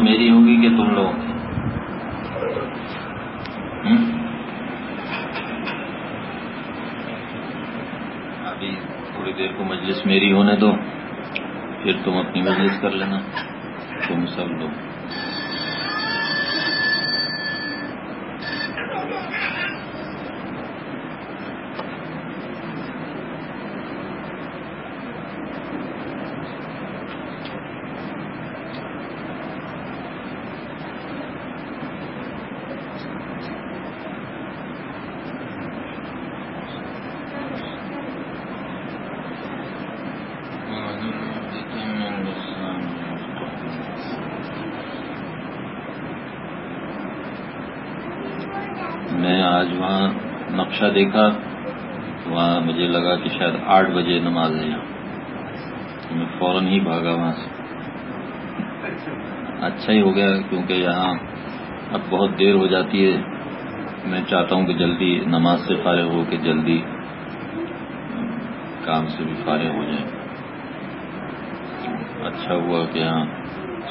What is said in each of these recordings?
میری ہوگی کہ تم لوگوں کی؟ ابھی تھوڑی دیر کو مجلس میری ہونے دو، پھر تم اپنی مجلس کر لینا، تم سب لوگ۔ دیکھا وہاں مجھے لگا کہ شاید آٹھ بجے نماز ہے یہاں۔ میں فوراً ہی بھاگا وہاں سے۔ اچھا ہی ہو گیا کیونکہ یہاں اب بہت دیر ہو جاتی ہے۔ میں چاہتا ہوں کہ جلدی نماز سے فارغ ہو کے جلدی کام سے بھی فارغ ہو جائے اچھا ہوا کہ یہاں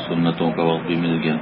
سنتوں کا وقت بھی مل گیا۔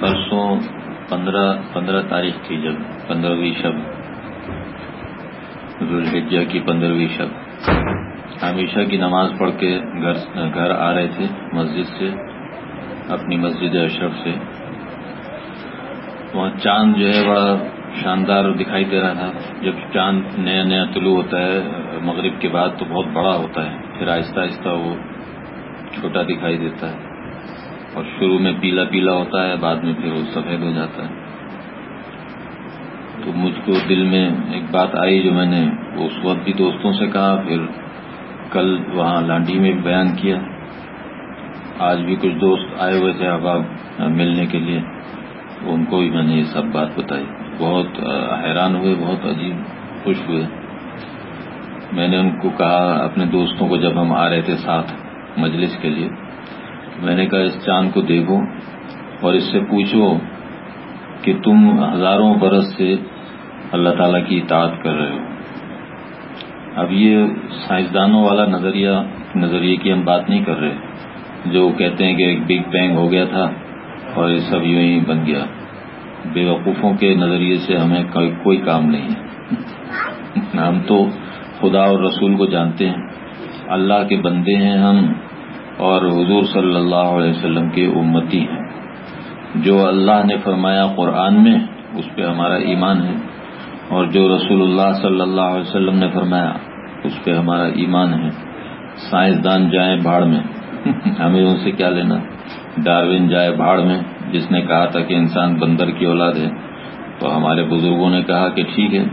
پرسوں پندرہ پندرہ تاریخ کی جب، پندرہویں شب۔ ذوالحجہ کی پندرہویں شب۔ ہمیشہ کی نماز پڑھ کے گھر گھر آ رہے تھے مسجد سے، اپنی مسجد اشرف سے۔ وہاں چاند جو ہے بڑا شاندار دکھائی دے رہا تھا۔ جب چاند نیا نیا طلوع ہوتا ہے مغرب کے بعد تو بہت بڑا ہوتا ہے۔ پھر آہستہ آہستہ وہ چھوٹا دکھائی دیتا ہے۔ اور شروع میں پیلا پیلا ہوتا ہے، بعد میں پھر وہ سفید ہو جاتا ہے۔ تو مجھ کو دل میں ایک بات آئی جو میں نے اس وقت بھی دوستوں سے کہا، پھر کل وہاں لانڈی میں بیان کیا۔ آج بھی کچھ دوست آئے ہوئے تھے احباب ملنے کے لیے۔ ان کو بھی میں نے یہ سب بات بتائی۔ بہت حیران ہوئے، بہت عجیب، خوش ہوئے۔ میں نے ان کو کہا، اپنے دوستوں کو جب ہم آ رہے تھے ساتھ مجلس کے لیے میں نے کہا، اس چاند کو دیکھو اور اس سے پوچھو کہ تم ہزاروں برس سے اللہ تعالی کی اطاعت کر رہے ہو۔ اب یہ سائنسدانوں والا نظریہ، نظریے کی ہم بات نہیں کر رہے، جو کہتے ہیں کہ ایک بگ بینگ ہو گیا تھا اور یہ سب یوں ہی بن گیا۔ بے وقوفوں کے نظریے سے ہمیں کوئی کام نہیں ہے۔ ہم تو خدا اور رسول کو جانتے ہیں۔ اللہ کے بندے ہیں ہم۔ اور حضور صلی اللہ علیہ وسلم کے امتی ہیں۔ جو اللہ نے فرمایا قرآن میں، اس پہ ہمارا ایمان ہے۔ اور جو رسول اللہ صلی اللہ علیہ وسلم نے فرمایا، اس پہ ہمارا ایمان ہے۔ سائنسدان جائیں بھاڑ میں۔ ہمیں ان سے کیا لینا؟ ڈاروین جائے بھاڑ میں، جس نے کہا تھا کہ انسان بندر کی اولاد ہے۔ تو ہمارے بزرگوں نے کہا کہ ٹھیک ہے۔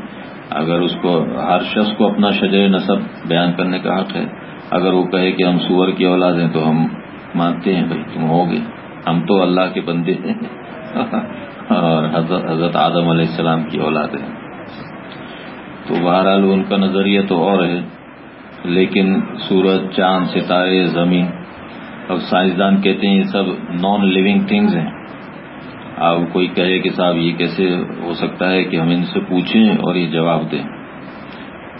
اگر اس کو، ہر شخص کو اپنا شجر نصب بیان کرنے کا حق ہے اگر وہ کہے کہ ہم سور کی اولاد ہیں تو ہم مانتے ہیں، بھائی تم ہوگے ہم تو اللہ کے بندے ہیں۔ اور حضرت حضرت آدم علیہ السلام کی اولاد ہے تو بہرحال ان کا نظریہ تو اور ہے، لیکن سورج، چاند، ستارے، زمین، اب سائنسدان کہتے ہیں یہ سب نان لیونگ تھنگز ہیں۔ اب کوئی کہے کہ صاحب یہ کیسے ہو سکتا ہے کہ ہم ان سے پوچھیں اور یہ جواب دیں۔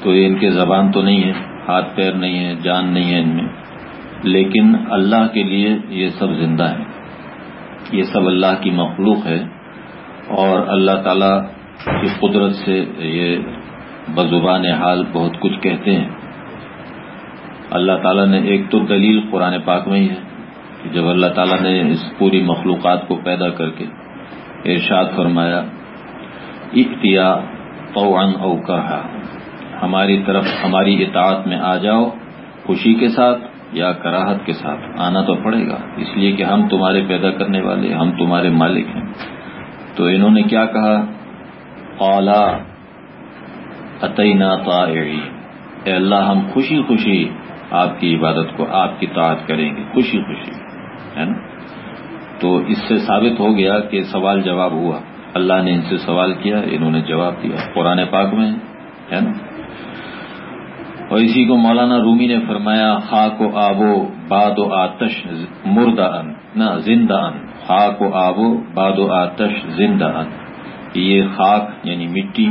تو یہ ان کے زبان تو نہیں ہے۔ ہاتھ پیر نہیں ہے، جان نہیں ہے ان میں۔ لیکن اللہ کے لیے یہ سب زندہ ہے یہ سب اللہ کی مخلوق ہے۔ اور اللہ تعالی کی قدرت سے یہ بزبان حال بہت کچھ کہتے ہیں۔ اللہ تعالیٰ نے ایک تو دلیل قرآن پاک میں ہی ہے کہ جب اللہ تعالیٰ نے اس پوری مخلوقات کو پیدا کر کے ارشاد فرمایا اختیا طوعا او کرہا ہماری طرف ہماری اطاعت میں آ جاؤ، خوشی کے ساتھ یا کراہت کے ساتھ۔ آنا تو پڑے گا، اس لیے کہ ہم تمہارے پیدا کرنے والے، ہم تمہارے مالک ہیں۔ تو انہوں نے کیا کہا؟ اولا عطینہ اے اللہ، ہم خوشی خوشی آپ کی عبادت کو، آپ کی طاعت کریں گے۔ خوشی خوشی ہے نا؟ تو اس سے ثابت ہو گیا کہ سوال جواب ہوا۔ اللہ نے ان سے سوال کیا، انہوں نے جواب دیا۔ قرآن پاک میں، ہے نا؟ اور اسی کو مولانا رومی نے فرمایا، خاک و آب و باد و آتش مردہ ان نہ زندہ ان خاک و آب و باد و آتش زندہ ان یہ خاک یعنی مٹی،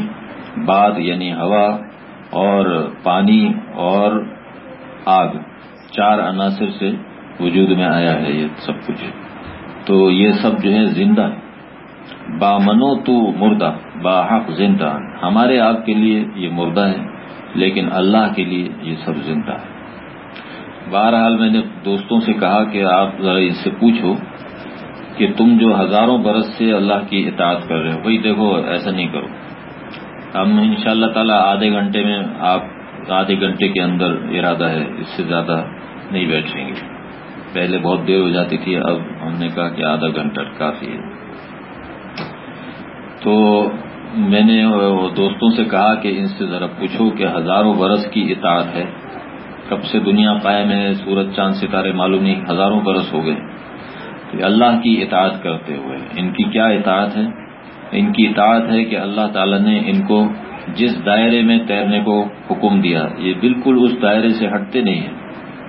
باد یعنی ہوا، اور پانی اور آگ۔ چار عناصر سے وجود میں آیا ہے یہ سب کچھ۔ تو یہ سب جو ہے زندہ ہے با منو تو مردہ، با حق زندہ۔ ہمارے آپ کے لیے یہ مردہ ہے لیکن اللہ کے لیے یہ سب زندہ ہے۔ بہرحال میں نے دوستوں سے کہا کہ آپ ذرا اس سے پوچھو کہ تم جو ہزاروں برس سے اللہ کی اطاعت کر رہے ہو، وہی دیکھو، ایسا نہیں کرو۔ ہم ان شاء اللہ تعالیٰ آدھے گھنٹے میں آپ آدھے گھنٹے کے اندر ارادہ ہے، اس سے زیادہ نہیں بیٹھیں گے۔ پہلے بہت دیر ہو جاتی تھی، اب ہم نے کہا کہ آدھا گھنٹہ کافی ہے۔ تو میں نے دوستوں سے کہا کہ ان سے ذرا پوچھو کہ ہزاروں برس کی اطاعت ہے۔ کب سے دنیا قائم ہے، سورج چاند ستارے معلوم نہیں، ہزاروں برس ہو گئے۔ اللہ کی اطاعت کرتے ہوئے، ان کی کیا اطاعت ہے؟ ان کی اطاعت ہے کہ اللہ تعالی نے ان کو جس دائرے میں تیرنے کو حکم دیا، یہ بالکل اس دائرے سے ہٹتے نہیں ہیں۔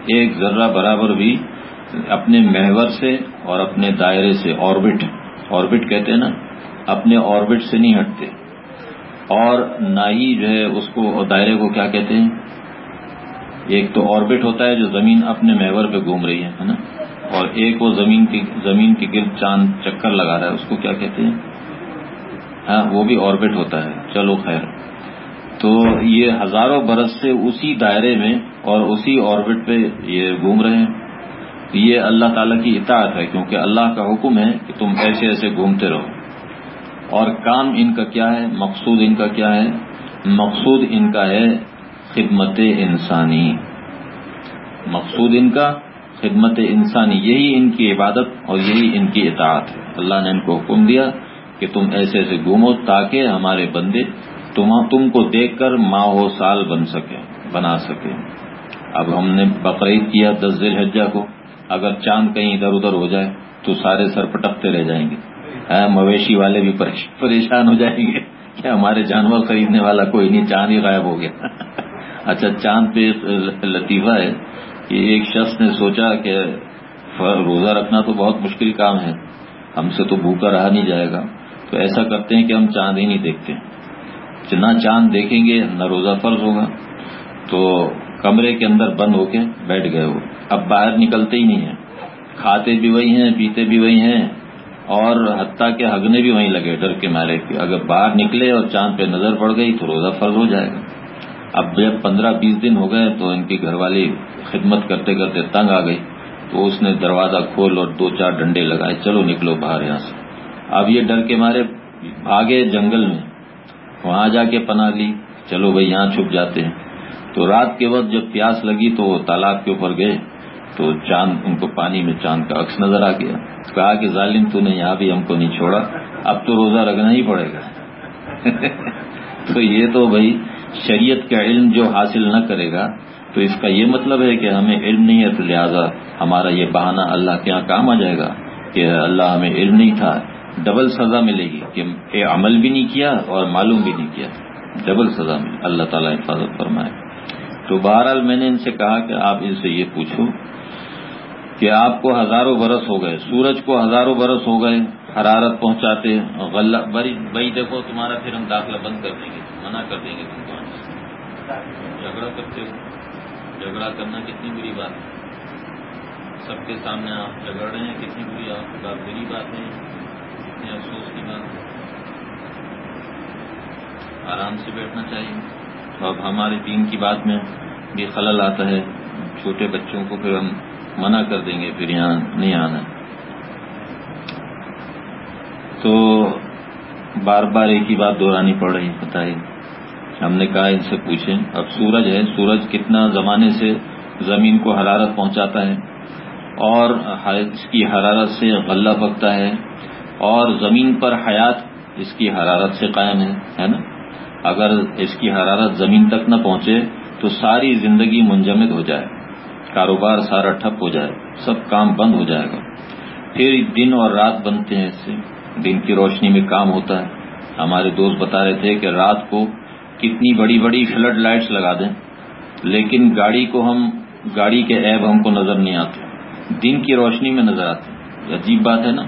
ایک ذرہ برابر بھی اپنے محور سے اور اپنے دائرے سے آربٹ آربٹ کہتے ہیں نا؟ اپنے آربٹ سے نہیں ہٹتے۔ اور نہ ہی جو ہے اس کو دائرے کو کیا کہتے ہیں؟ ایک تو آربٹ ہوتا ہے جو زمین اپنے محور پہ گھوم رہی ہے نا؟ اور ایک وہ زمین کی، زمین کے گرد چاند چکر لگا رہا ہے، اس کو کیا کہتے ہیں؟ ہاں وہ بھی آربٹ ہوتا ہے۔ چلو خیر۔ تو یہ ہزاروں برس سے اسی دائرے میں اور اسی آربٹ پہ یہ گھوم رہے ہیں۔ یہ اللہ تعالیٰ کی اطاعت ہے، کیونکہ اللہ کا حکم ہے کہ تم ایسے ایسے گھومتے رہو۔ اور کام ان کا کیا ہے؟ مقصود ان کا کیا ہے؟ مقصود ان کا ہے خدمت انسانی۔ مقصود ان کا خدمت انسانی۔ یہی ان کی عبادت اور یہی ان کی اطاعت۔ ہے اللہ نے ان کو حکم دیا کہ تم ایسے ایسے گھومو تاکہ ہمارے بندے تم کو دیکھ کر ماہ سال بن سکے، بنا سکے۔ اب ہم نے بقرعید کیا دس ذیل حجا کو۔ اگر چاند کہیں ادھر ادھر ہو جائے تو سارے سر پٹکتے رہ جائیں گے۔ مویشی والے بھی پریشان ہو جائیں گے کہ ہمارے جانور خریدنے والا کوئی نہیں، چاند ہی غائب ہو گیا۔ اچھا چاند پہ لطیفہ ہے کہ ایک شخص نے سوچا کہ روزہ رکھنا تو بہت مشکل کام ہے، ہم سے تو بھوکا رہا نہیں جائے گا۔ تو ایسا کرتے ہیں کہ ہم چاند ہی نہیں دیکھتے۔ نہ چاند دیکھیں گے، نہ روزہ فرض ہوگا۔ تو کمرے کے اندر بند ہو کے بیٹھ گئے وہ۔ اب باہر نکلتے ہی نہیں ہیں۔ کھاتے بھی وہی ہیں، پیتے بھی وہی ہیں۔ اور حتیٰ کے ہگنے بھی وہیں لگے، ڈر کے مارے کہ اگر باہر نکلے اور چاند پہ نظر پڑ گئی تو روزہ فرض ہو جائے گا۔ اب جب پندرہ بیس دن ہو گئے تو ان کی گھر والی خدمت کرتے کرتے تنگ آ گئی، تو اس نے دروازہ کھول اور دو چار ڈنڈے لگائے، چلو نکلو باہر یہاں سے۔ اب یہ ڈر کے مارے بھاگے جنگل میں، وہاں جا کے پناہ لی، چلو بھائی یہاں چھپ جاتے ہیں۔ تو رات کے وقت جب پیاس لگی تو وہ تالاب کے اوپر گئے۔ تو چاند، ان کو پانی میں چاند کا عکس نظر آ گیا۔ کہا کہ ظالم، تو نے یہاں بھی ہم کو نہیں چھوڑا۔ اب تو روزہ رکھنا ہی پڑے گا۔ تو یہ تو بھائی، شریعت کا علم جو حاصل نہ کرے گا، تو اس کا یہ مطلب ہے کہ ہمیں علم نہیں ہے، تو لہٰذا ہمارا یہ بہانہ اللہ کے یہاں کام آ جائے گا کہ اللہ ہمیں علم نہیں تھا۔ ڈبل سزا ملے گی کہ عمل بھی نہیں کیا اور معلوم بھی نہیں کیا۔ ڈبل سزا ملے اللہ تعالیٰ حفاظت فرمائے۔ تو بہرحال میں نے ان سے کہا کہ آپ ان سے یہ پوچھو کہ آپ کو ہزاروں برس ہو گئے، سورج کو ہزاروں برس ہو گئے، حرارت پہنچاتے غلہ بری بھائی دیکھو، تمہارا پھر ہم داخلہ بند کر دیں گے، منع کر دیں گے تم کو۔ جھگڑا کرتے ہو۔ جھگڑا کرنا کتنی بری بات ہے۔ سب کے سامنے آپ جگڑ رہے ہیں، کتنی بری آپ بات بری بات ہے۔ کتنے افسوس کی بات ہے۔ آرام سے بیٹھنا چاہیے۔ تو اب ہمارے دین کی بات میں بھی خلل آتا ہے۔ چھوٹے بچوں کو پھر ہم منع کر دیں گے، پھر یہاں نہیں آنا۔ تو بار بار ایک ہی بات دہرانی پڑ رہی بتائیے ہم نے کہا ان سے پوچھیں۔ اب سورج ہے، سورج کتنا زمانے سے زمین کو حرارت پہنچاتا ہے اور اس کی حرارت سے غلہ پکتا ہے اور زمین پر حیات اس کی حرارت سے قائم ہے ہے نا؟ اگر اس کی حرارت زمین تک نہ پہنچے تو ساری زندگی منجمد ہو جائے۔ کاروبار سارا ٹھپ ہو جائے، سب کام بند ہو جائے گا۔ پھر دن اور رات بنتے ہیں اس سے۔ دن کی روشنی میں کام ہوتا ہے۔ ہمارے دوست بتا رہے تھے کہ رات کو کتنی بڑی بڑی فلڈ لائٹس لگا دیں۔ لیکن گاڑی کو ہم، گاڑی کے ایب ہم کو نظر نہیں آتے۔ دن کی روشنی میں نظر آتے عجیب بات ہے نا۔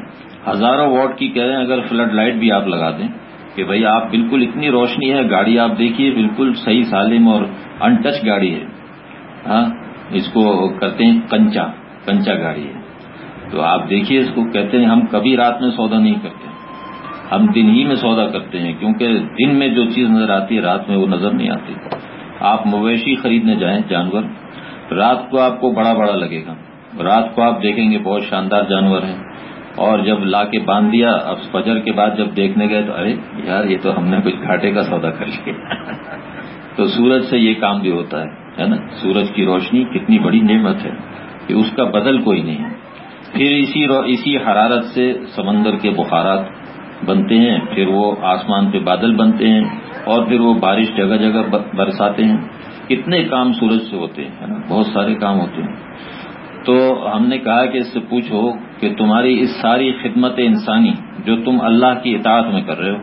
ہزاروں واٹ کی کہہ رہے ہیں، اگر فلڈ لائٹ بھی آپ لگا دیں کہ بھائی آپ بالکل اتنی روشنی ہے، گاڑی آپ دیکھیے، بالکل صحیح سالم اور انٹچ گاڑی ہے۔ ہاں اس کو کرتے ہیں کنچا کنچا گاڑی ہے۔ تو آپ دیکھیے اس کو کہتے ہیں ہم کبھی رات میں سودا نہیں کرتے۔ ہم دن ہی میں سودا کرتے ہیں، کیونکہ دن میں جو چیز نظر آتی ہے، رات میں وہ نظر نہیں آتی۔ آپ مویشی خریدنے جائیں جانور، رات کو آپ کو بڑا بڑا لگے گا۔ رات کو آپ دیکھیں گے بہت شاندار جانور ہیں۔ اور جب لا کے باندھ دیا، اب فجر کے بعد جب دیکھنے گئے تو ارے یار، یہ تو ہم نے کچھ گھاٹے کا سودا کر لیا۔ تو سورج سے یہ کام بھی ہوتا ہے۔ ہے نا؟ سورج کی روشنی کتنی بڑی نعمت ہے کہ اس کا بدل کوئی نہیں ہے۔ پھر اسی اسی حرارت سے سمندر کے بخارات بنتے ہیں، پھر وہ آسمان پہ بادل بنتے ہیں اور پھر وہ بارش جگہ جگہ برساتے ہیں۔ کتنے کام سورج سے ہوتے ہیں نا؟ بہت سارے کام ہوتے ہیں۔ تو ہم نے کہا کہ اس سے پوچھو کہ تمہاری اس ساری خدمت انسانی جو تم اللہ کی اطاعت میں کر رہے ہو،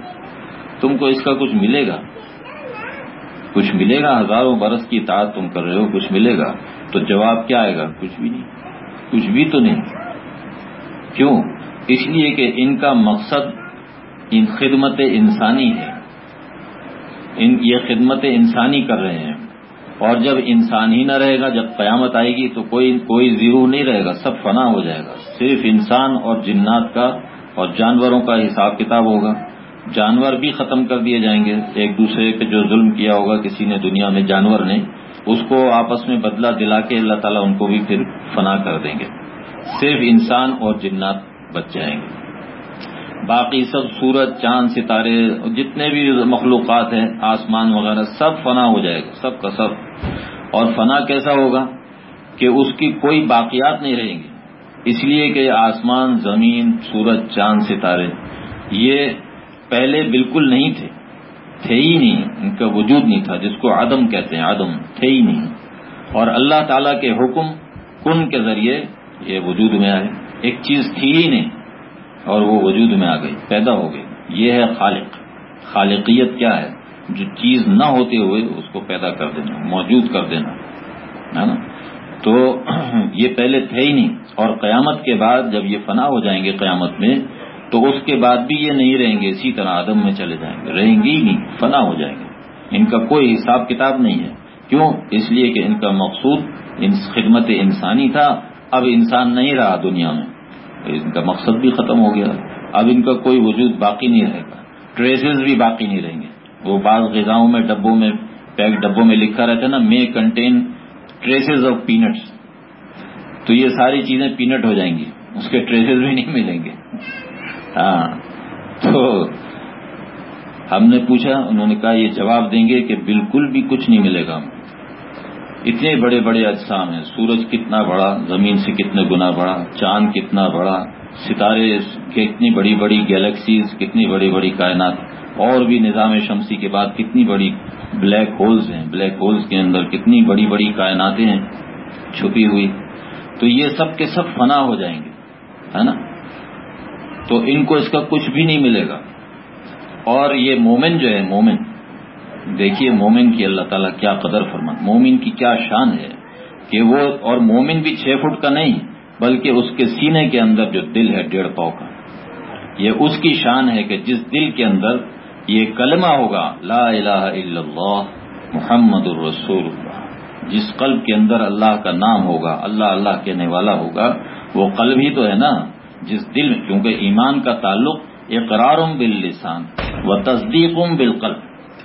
تم کو اس کا کچھ ملے گا؟ کچھ ملے گا ہزاروں برس کی اطاعت تم کر رہے ہو، کچھ ملے گا، تو جواب کیا آئے گا؟ کچھ بھی نہیں۔ کچھ بھی تو نہیں۔ کیوں؟ اس لیے کہ ان کا مقصد ان خدمت انسانی ہے۔ ان، یہ خدمت انسانی کر رہے ہیں۔ اور جب انسان ہی نہ رہے گا، جب قیامت آئے گی، تو کوئی کوئی زیرو نہیں رہے گا، سب فنا ہو جائے گا۔ صرف انسان اور جنات کا اور جانوروں کا حساب کتاب ہوگا۔ جانور بھی ختم کر دیے جائیں گے۔ ایک دوسرے پہ جو ظلم کیا ہوگا، کسی نے دنیا میں جانور نے، اس کو آپس میں بدلہ دلا کے اللہ تعالیٰ ان کو بھی پھر فنا کر دیں گے۔ صرف انسان اور جنات بچ جائیں گے۔ باقی سب سورج، چاند، ستارے، جتنے بھی مخلوقات ہیں، آسمان وغیرہ، سب فنا ہو جائے گا، سب کا سب۔ اور فنا کیسا ہوگا؟ کہ اس کی کوئی باقیات نہیں رہیں گی۔ اس لیے کہ آسمان، زمین، سورج، چاند، ستارے، یہ پہلے بالکل نہیں تھے۔ تھے ہی نہیں، ان کا وجود نہیں تھا، جس کو عدم کہتے ہیں۔ عدم، تھے ہی نہیں۔ اور اللہ تعالی کے حکم، کن کے ذریعے یہ وجود میں آئے۔ ایک چیز تھی ہی نہیں اور وہ وجود میں آ گئی، پیدا ہو گئی۔ یہ ہے خالق۔ خالقیت کیا ہے؟ جو چیز نہ ہوتے ہوئے اس کو پیدا کر دینا، موجود کر دینا، ہے نا؟ تو یہ پہلے تھے ہی نہیں۔ اور قیامت کے بعد جب یہ فنا ہو جائیں گے، قیامت میں تو اس کے بعد بھی یہ نہیں رہیں گے، اسی طرح آدم میں چلے جائیں گے۔ رہیں گے ہی نہیں فنا ہو جائیں گے۔ ان کا کوئی حساب کتاب نہیں ہے۔ کیوں؟ اس لیے کہ ان کا مقصود خدمت انسانی تھا۔ اب انسان نہیں رہا دنیا میں۔ ان کا مقصد بھی ختم ہو گیا۔ اب ان کا کوئی وجود باقی نہیں رہے گا۔ ٹریسز بھی باقی نہیں رہیں گے۔ وہ بعض غذاؤں میں، ڈبوں میں، پیک ڈبوں میں لکھا رہتا ہے نا may contain traces of peanuts تو یہ ساری چیزیں پینٹ ہو جائیں گی۔ اس کے ٹریسز بھی نہیں ملیں گے۔ ہاں تو ہم نے پوچھا، انہوں نے کہا، یہ جواب دیں گے کہ بالکل بھی کچھ نہیں ملے گا اتنے بڑے بڑے اجسام ہیں، سورج کتنا بڑا، زمین سے کتنے گنا بڑا، چاند کتنا بڑا، ستارے کتنی بڑی بڑی گیلیکسیز کتنی بڑی بڑی کائنات، اور بھی نظام شمسی کے بعد کتنی بڑی بلیک ہولز ہیں۔ بلیک ہولز کے اندر کتنی بڑی بڑی کائناتیں ہیں چھپی ہوئی۔ تو یہ سب کے سب فنا ہو جائیں گے، ہے نا؟ تو ان کو اس کا کچھ بھی نہیں ملے گا۔ اور یہ مومن جو ہے، مومن۔ دیکھیے مومن کی اللہ تعالیٰ کیا قدر فرما مومن کی کیا شان ہے کہ وہ، اور مومن بھی چھ فٹ کا نہیں، بلکہ اس کے سینے کے اندر جو دل ہے، ڈیڑھ پاؤ کا۔ یہ اس کی شان ہے کہ جس دل کے اندر یہ کلمہ ہوگا، لا الہ الا اللہ محمد الرسول اللہ جس قلب کے اندر اللہ کا نام ہوگا، اللہ اللہ کہنے والا ہوگا، وہ قلب ہی تو ہے نا۔ جس دل میں کیونکہ ایمان کا تعلق اقرار باللسان و تصدیق بالقلب۔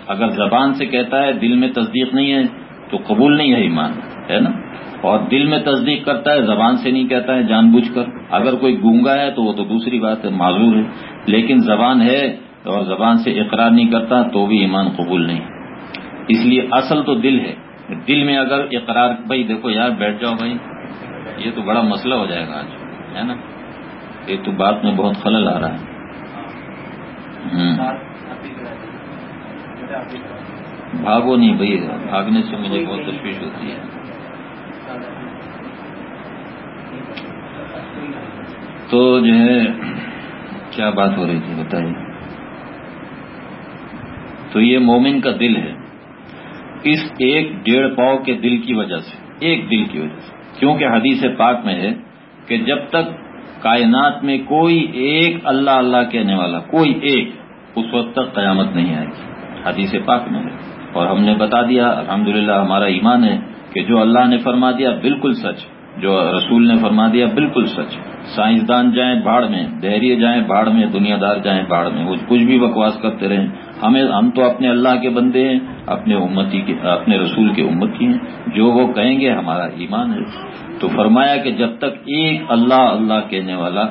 اگر زبان سے کہتا ہے دل میں تصدیق نہیں ہے، تو قبول نہیں ہے ایمان، ہے نا؟ اور دل میں تصدیق کرتا ہے، زبان سے نہیں کہتا ہے، جان بوجھ کر۔ اگر کوئی گونگا ہے تو وہ تو دوسری بات ہے، معذور ہے۔ لیکن زبان ہے اور زبان سے اقرار نہیں کرتا تو بھی ایمان قبول نہیں۔ اس لیے اصل تو دل ہے۔ دل میں اگر اقرار بھائی دیکھو یار، بیٹھ جاؤ بھائی، یہ تو بڑا مسئلہ ہو جائے گا آج، ہے نا؟ یہ تو بات میں بہت خلل آ رہا ہے۔ بھاگو نہیں بھائی، بھاگنے سے مجھے بہت تشویش ہوتی ہے۔ تو جو ہے، کیا بات ہو رہی تھی بتائیے؟ تو یہ مومن کا دل ہے۔ اس ایک ڈیڑھ پاؤ کے دل کی وجہ سے، ایک دل کی وجہ سے۔ کیونکہ حدیث پاک میں ہے کہ جب تک کائنات میں کوئی ایک اللہ اللہ کہنے والا، کوئی ایک، اس وقت تک قیامت نہیں آئے گی۔ حدیث پاک میں ہے۔ اور ہم نے بتا دیا، الحمدللہ ہمارا ایمان ہے کہ جو اللہ نے فرما دیا بالکل سچ، جو رسول نے فرما دیا بالکل سچ۔ سائنسدان جائیں باڑ میں، دہریے جائیں باڑ میں، دنیا دار جائیں باڑ میں۔ وہ کچھ بھی بکواس کرتے رہیں۔ ہمیں، ہم تو اپنے اللہ کے بندے ہیں۔ اپنے امتی کے اپنے رسول کے امت کی ہیں۔ جو وہ کہیں گے، ہمارا ایمان ہے۔ تو فرمایا کہ جب تک ایک اللہ اللہ کہنے والا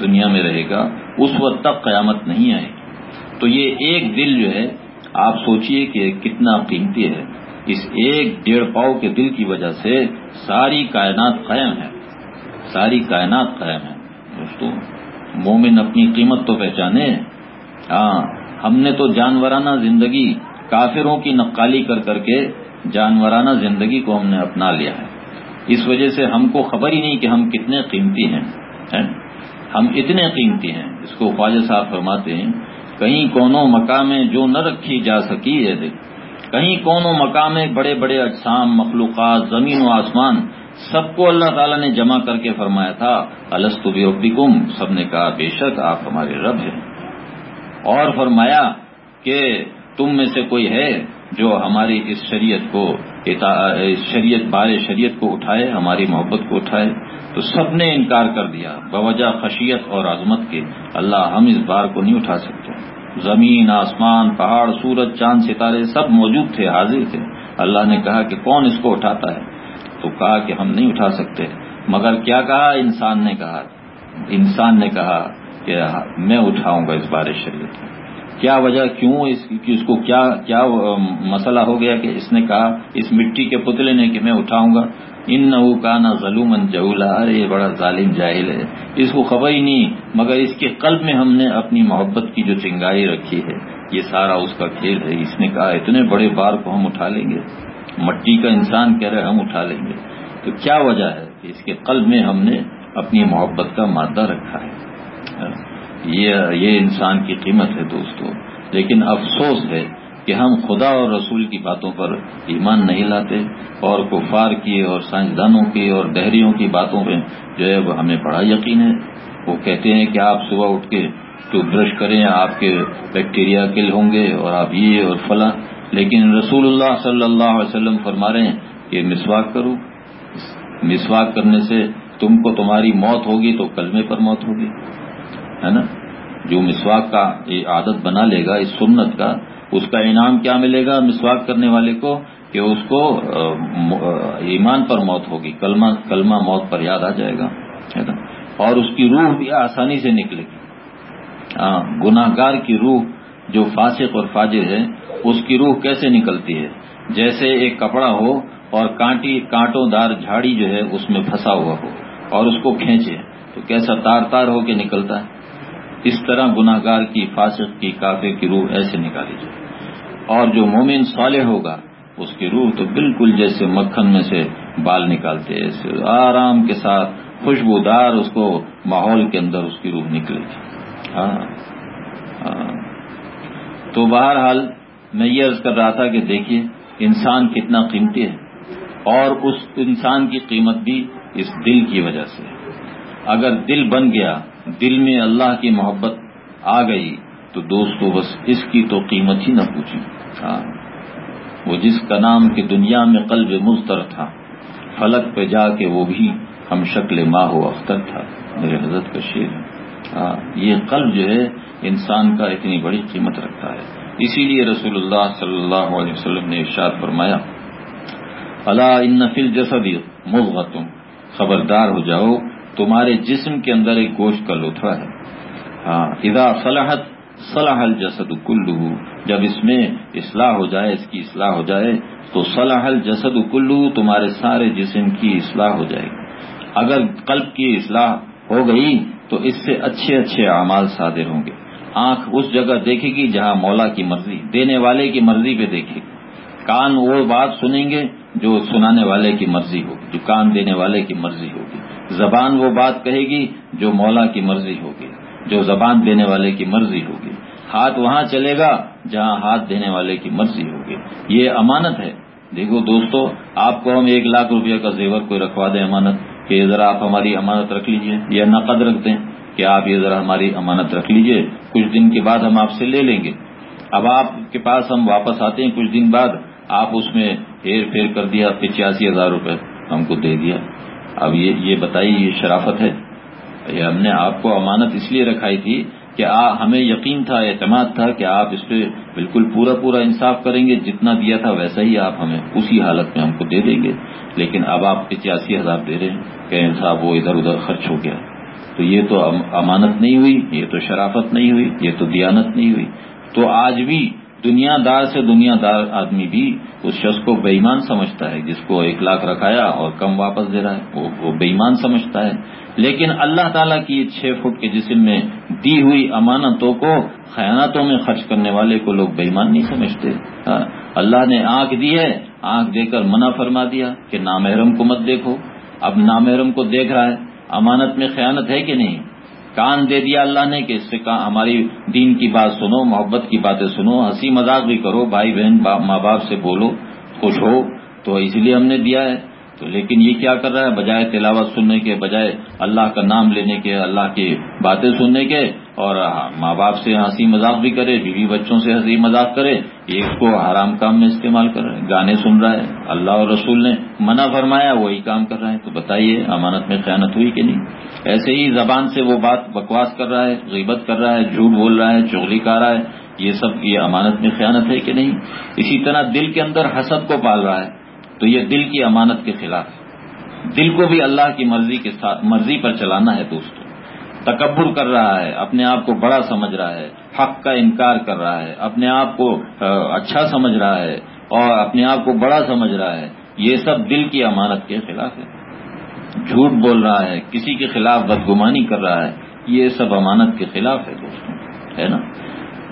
دنیا میں رہے گا، اس وقت تک قیامت نہیں آئے گی۔ تو یہ ایک دل جو ہے، آپ سوچئے کہ کتنا قیمتی ہے۔ اس ایک ڈیڑھ پاؤ کے دل کی وجہ سے ساری کائنات قائم ہے۔ ساری کائنات قائم ہے۔ دوستوں مومن اپنی قیمت تو پہچانے۔ ہاں ہم نے تو جانورانہ زندگی کافروں کی نقالی کر کر کے جانورانہ زندگی کو ہم نے اپنا لیا ہے۔ اس وجہ سے ہم کو خبر ہی نہیں کہ ہم کتنے قیمتی ہیں ہم اتنے قیمتی ہیں۔ اس کو خواجہ صاحب فرماتے ہیں، کہیں کونوں مقام میں جو نہ رکھی جا سکی ہے، دیکھ۔ کہیں کون و مقام میں بڑے بڑے اجسام، مخلوقات، زمین و آسمان، سب کو اللہ تعالیٰ نے جمع کر کے فرمایا تھا۔ السطبیکم سب نے کہا، بے شک آپ ہمارے رب ہیں۔ اور فرمایا کہ تم میں سے کوئی ہے جو ہماری اس شریعت کو شریعت بار شریعت کو اٹھائے، ہماری محبت کو اٹھائے؟ تو سب نے انکار کر دیا، بوجہ خشیت اور عظمت کے۔ اللہ ہم اس بار کو نہیں اٹھا سکتے۔ زمین، آسمان، پہاڑ، سورج، چاند، ستارے سب موجود تھے، حاضر تھے۔ اللہ نے کہا کہ کون اس کو اٹھاتا ہے؟ تو کہا کہ ہم نہیں اٹھا سکتے۔ مگر کیا کہا انسان نے کہا؟ انسان نے کہا کہ میں اٹھاؤں گا اس بار شریعت کیا وجہ کیوں اس اس کو کیا کیا مسئلہ ہو گیا کہ اس نے کہا اس مٹی کے پتلے نے کہ میں اٹھاؤں گا؟ ان نو کا نہ ظلم جولا ارے یہ بڑا ظالم جاہل ہے۔ اس کو خبر ہی نہیں، مگر اس کے قلب میں ہم نے اپنی محبت کی جو چنگائی رکھی ہے، یہ سارا اس کا کھیل ہے۔ اس نے کہا، اتنے بڑے بار کو ہم اٹھا لیں گے؟ مٹی کا انسان کہہ رہے ہم اٹھا لیں گے۔ تو کیا وجہ ہے کہ اس کے قلب میں ہم نے اپنی محبت کا مادہ رکھا ہے؟ یہ انسان کی قیمت ہے دوستو۔ لیکن افسوس ہے کہ ہم خدا اور رسول کی باتوں پر ایمان نہیں لاتے اور کفار کی اور سائنسدانوں کی اور دہریوں کی باتوں پہ جو ہے وہ ہمیں بڑا یقین ہے۔ وہ کہتے ہیں کہ آپ صبح اٹھ کے ٹوتھ برش کریں، آپ کے بیکٹیریا کل ہوں گے اور آپ یہ اور فلاں۔ لیکن رسول اللہ صلی اللہ علیہ وسلم فرما رہے ہیں کہ مسواک کرو۔ مسواک کرنے سے تم کو تمہاری موت ہوگی تو کلمے پر موت ہوگی۔ ہے نا؟ جو مسواک کا یہ عادت بنا لے گا، اس سنت کا، اس کا انعام کیا ملے گا مسواک کرنے والے کو؟ کہ اس کو ایمان پر موت ہوگی، کلمہ کلمہ موت پر یاد آ جائے گا اور اس کی روح بھی آسانی سے نکلے گی۔ ہاں گناہ گار کی روح جو فاسق اور فاجر ہے، اس کی روح کیسے نکلتی ہے؟ جیسے ایک کپڑا ہو اور کانٹی، کانٹوں دار جھاڑی جو ہے، اس میں پھنسا ہوا ہو اور اس کو کھینچے، تو کیسا تار تار ہو کے نکلتا ہے؟ اس طرح گناہ گار کی فاسق کی کافے کی روح ایسے نکالی جائے۔ اور جو مومن صالح ہوگا، اس کی روح تو بالکل جیسے مکھن میں سے بال نکالتے، ایسے آرام کے ساتھ خوشبودار اس کو ماحول کے اندر اس کی روح نکلے گی۔ ہاں۔ ہاں۔ تو بہرحال میں یہ عرض کر رہا تھا کہ دیکھیے، انسان کتنا قیمتی ہے۔ اور اس انسان کی قیمت بھی اس دل کی وجہ سے۔ اگر دل بن گیا دل میں اللہ کی محبت آ گئی تو دوستو بس اس کی تو قیمت ہی نہ پوچھی ہاں۔ وہ جس کا نام کہ دنیا میں قلب مزتر تھا، فلک پہ جا کے وہ بھی ہم شکل ماہ و اختر تھا۔ میرے حضرت کا شیر ہے۔ ہاں۔ یہ قلب جو ہے، انسان کا اتنی بڑی قیمت رکھتا ہے۔ اسی لیے رسول اللہ صلی اللہ علیہ وسلم نے ارشاد فرمایا اللہ ان نفل جسد مغتم خبردار ہو جاؤ تمہارے جسم کے اندر ایک گوشت کا لطفہ ہے۔ ہاں ادا صلاحت صلاح الجسد کلو جب اس میں اصلاح ہو جائے، اس کی اصلاح ہو جائے، تو صلاح الجسد کلو تمہارے سارے جسم کی اصلاح ہو جائے گی۔ اگر قلب کی اصلاح ہو گئی، تو اس سے اچھے اچھے اعمال صادر ہوں گے۔ آنکھ اس جگہ دیکھے گی جہاں مولا کی مرضی، دینے والے کی مرضی پہ دیکھے گی۔ کان وہ بات سنیں گے جو سنانے والے کی مرضی ہوگی، جو کان دینے والے کی مرضی ہوگی۔ زبان وہ بات کہے گی جو مولا کی مرضی ہوگی، جو زبان دینے والے کی مرضی ہوگی۔ ہاتھ وہاں چلے گا جہاں ہاتھ دینے والے کی مرضی ہوگی۔ یہ امانت ہے۔ دیکھو دوستو، آپ کو ہم ایک لاکھ روپے کا زیور کوئی رکھوا دیں امانت کہ ذرا آپ ہماری امانت رکھ لیجیے، یا نقد رکھ دیں کہ آپ یہ ذرا ہماری امانت رکھ لیجیے۔ کچھ دن کے بعد ہم آپ سے لے لیں گے۔ اب آپ کے پاس ہم واپس آتے ہیں، کچھ دن بعد آپ اس میں ہیر پھیر کر دیا، پچاسی ہزار روپے ہم کو دے دیا۔ اب یہ یہ بتائیے یہ شرافت ہے۔ یہ ہم نے آپ کو امانت اس لیے رکھائی تھی کہ ہمیں یقین تھا، اعتماد تھا کہ آپ اس پہ بالکل پورا پورا انصاف کریں گے، جتنا دیا تھا ویسا ہی آپ ہمیں اسی حالت میں ہم کو دے دیں گے۔ لیکن اب آپ پچاسی ہزار دے رہے ہیں کہ انصاف وہ ادھر ادھر خرچ ہو گیا۔ تو یہ تو امانت نہیں ہوئی، یہ تو شرافت نہیں ہوئی، یہ تو دیانت نہیں ہوئی۔ تو آج بھی دنیا دار سے دنیا دار آدمی بھی اس شخص کو بےمان سمجھتا ہے، جس کو ایک لاکھ رکھایا اور کم واپس دے رہا ہے، وہ بےمان سمجھتا ہے۔ لیکن اللہ تعالیٰ کی چھ فٹ کے جسم میں دی ہوئی امانتوں کو، خیانتوں میں خرچ کرنے والے کو لوگ بےمان نہیں سمجھتے۔ ہاں، اللہ نے آنکھ دی ہے، آنکھ دے کر منع فرما دیا کہ نامحرم کو مت دیکھو۔ اب نامحرم کو دیکھ رہا ہے، امانت میں خیانت ہے کہ نہیں؟ کان دے دیا اللہ نے کہ اس سے ہماری دین کی بات سنو، محبت کی باتیں سنو، ہنسی مذاق بھی کرو، بھائی بہن ماں باپ سے بولو، خوش ہو، تو اسی لیے ہم نے دیا ہے۔ تو لیکن یہ کیا کر رہا ہے؟ بجائے تلاوت سننے کے، بجائے اللہ کا نام لینے کے، اللہ کی باتیں سننے کے اور ماں باپ سے ہنسی مذاق بھی کرے، بیوی بچوں سے ہنسی مذاق کرے ایک کو حرام کام میں استعمال کر رہے ہیں۔ گانے سن رہا ہے۔ اللہ اور رسول نے منع فرمایا، وہی کام کر رہا ہے۔ تو بتائیے، امانت میں خیانت ہوئی کہ نہیں؟ ایسے ہی زبان سے وہ بات بکواس کر رہا ہے، غیبت کر رہا ہے، جھوٹ بول رہا ہے، چغلی کر رہا ہے۔ یہ سب، یہ امانت میں خیانت ہے کہ نہیں؟ اسی طرح دل کے اندر حسد کو پال رہا ہے۔ تو یہ دل کی امانت کے خلاف ہے۔ دل کو بھی اللہ کی مرضی کے ساتھ مرضی پر چلانا ہے دوستو۔ تکبر کر رہا ہے، اپنے آپ کو بڑا سمجھ رہا ہے، حق کا انکار کر رہا ہے، اپنے آپ کو اچھا سمجھ رہا ہے اور اپنے آپ کو بڑا سمجھ رہا ہے۔ یہ سب دل کی امانت کے خلاف ہے۔ جھوٹ بول رہا ہے، کسی کے خلاف بدگمانی کر رہا ہے، یہ سب امانت کے خلاف ہے دوستوں ہے نا؟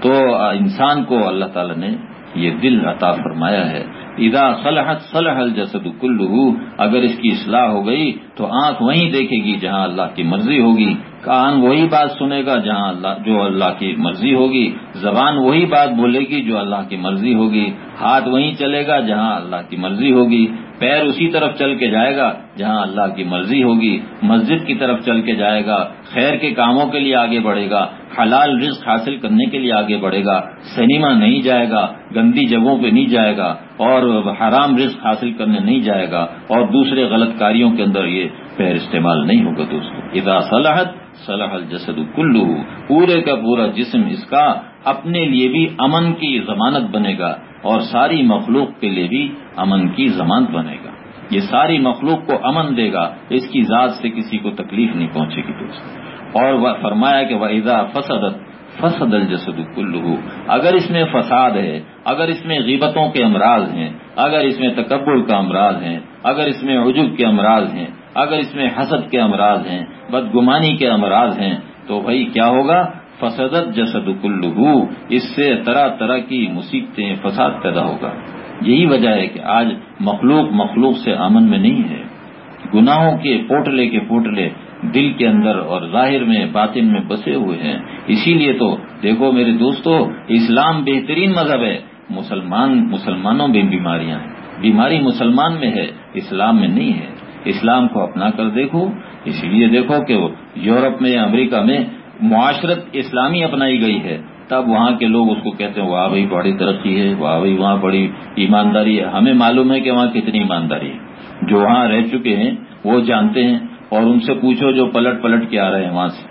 تو انسان کو اللہ تعالی نے یہ دل عطا فرمایا ہے۔ ادا صلحت، صلح الجسد کلو اگر اس کی اصلاح ہو گئی تو آنکھ وہیں دیکھے گی جہاں اللہ کی مرضی ہوگی۔ کان وہی بات سنے گا جہاں اللہ، جو اللہ کی مرضی ہوگی۔ زبان وہی بات بولے گی جو اللہ کی مرضی ہوگی۔ ہاتھ وہیں چلے گا جہاں اللہ کی مرضی ہوگی۔ پیر اسی طرف چل کے جائے گا جہاں اللہ کی مرضی ہوگی۔ مسجد کی طرف چل کے جائے گا۔ خیر کے کاموں کے لیے آگے بڑھے گا۔ حلال رزق حاصل کرنے کے لیے آگے بڑھے گا۔ سنیما نہیں جائے گا۔ گندی جگہوں پہ نہیں جائے گا۔ اور حرام رزق حاصل کرنے نہیں جائے گا۔ اور دوسرے غلط کاریوں کے اندر یہ پیر استعمال نہیں ہوگا دوستوں ادا صلاحت صلاح الجسد کلو پورے کا پورا جسم اس کا اپنے لیے بھی امن کی ضمانت بنے گا اور ساری مخلوق کے لیے بھی امن کی ضمانت بنے گا۔ یہ ساری مخلوق کو امن دے گا، اس کی ذات سے کسی کو تکلیف نہیں پہنچے گی دوست۔ اور وہ فرمایا کہ وہ ادا فسدت، فسد الجسد کلو اگر اس میں فساد ہے، اگر اس میں غیبتوں کے امراض ہیں، اگر اس میں تکبر کا امراض ہیں، اگر اس میں عجب کے امراض ہیں، اگر اس میں حسد کے امراض ہیں، بدگمانی کے امراض ہیں، تو بھائی کیا ہوگا؟ فسدت جسد کلو اس سے طرح طرح کی مصیبتیں، فساد پیدا ہوگا۔ یہی وجہ ہے کہ آج مخلوق مخلوق سے امن میں نہیں ہے۔ گناہوں کے پوٹلے کے پوٹلے دل کے اندر اور ظاہر میں، باطن میں بسے ہوئے ہیں۔ اسی لیے تو دیکھو میرے دوستو، اسلام بہترین مذہب ہے۔ مسلمان، مسلمانوں میں بیماریاں ہیں۔ بیماری مسلمان میں ہے، اسلام میں نہیں ہے۔ اسلام کو اپنا کر دیکھو۔ اسی لیے دیکھو کہ یورپ میں یا امریکہ میں معاشرت اسلامی اپنائی گئی ہے، تب وہاں کے لوگ اس کو کہتے ہیں، واہ بھائی بڑی ترقی ہے، واہ بھائی وہاں بڑی ایمانداری ہے۔ ہمیں معلوم ہے کہ وہاں کتنی ایمانداری ہے۔ جو وہاں رہ چکے ہیں، وہ جانتے ہیں اور ان سے پوچھو جو پلٹ پلٹ کے آ رہے ہیں وہاں سے۔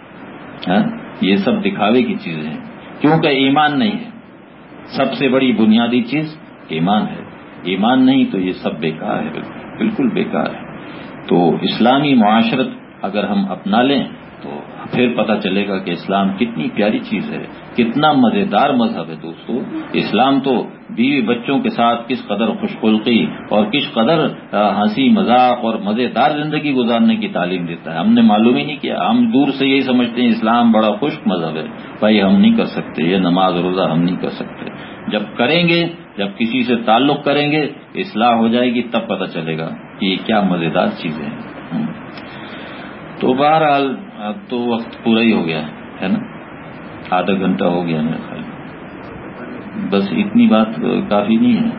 ہاں؟ یہ سب دکھاوے کی چیزیں ہیں۔ کیونکہ ایمان نہیں ہے۔ سب سے بڑی بنیادی چیز ایمان ہے۔ ایمان نہیں تو یہ سب بیکار ہے۔ بالکل بیکار ہے۔ تو اسلامی معاشرت اگر ہم اپنا لیں تو پھر پتہ چلے گا کہ اسلام کتنی پیاری چیز ہے، کتنا مزیدار مذہب ہے دوستو۔ اسلام تو بیوی بچوں کے ساتھ کس قدر خوش خلقی اور کس قدر ہنسی مذاق اور مزیدار زندگی گزارنے کی تعلیم دیتا ہے۔ ہم نے معلوم ہی نہیں کیا۔ ہم دور سے یہی سمجھتے ہیں، اسلام بڑا خشک مذہب ہے۔ بھائی، ہم نہیں کر سکتے۔ یہ نماز روزہ ہم نہیں کر سکتے۔ جب کریں گے، جب کسی سے تعلق کریں گے، اصلاح ہو جائے گی، تب پتہ چلے گا کہ یہ کیا مزیدار چیزیں ہیں۔ تو بہرحال اب تو وقت پورا ہی ہو گیا ہے نا؟ آدھا گھنٹہ ہو گیا میرے خیال بس اتنی بات کافی نہیں ہے۔